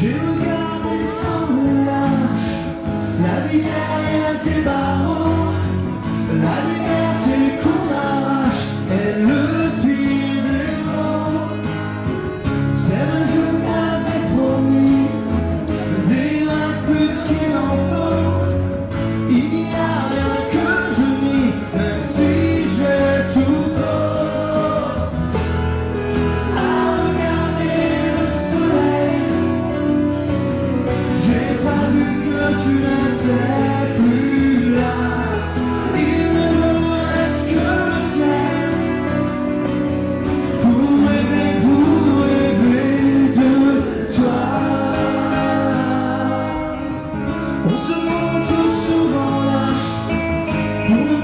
fugiu. Thank you.